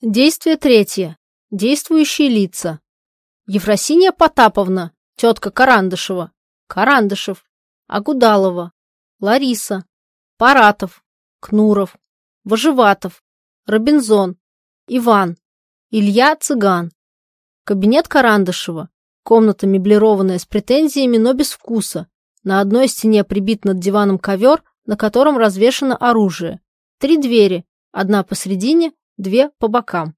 Действие третье. Действующие лица. Ефросиния Потаповна, тетка Карандышева, Карандышев, Агудалова, Лариса, Паратов, Кнуров, Вожеватов, Робинзон, Иван, Илья Цыган. Кабинет Карандышева. Комната меблированная с претензиями, но без вкуса. На одной стене прибит над диваном ковер, на котором развешано оружие. Три двери, одна посередине, две по бокам.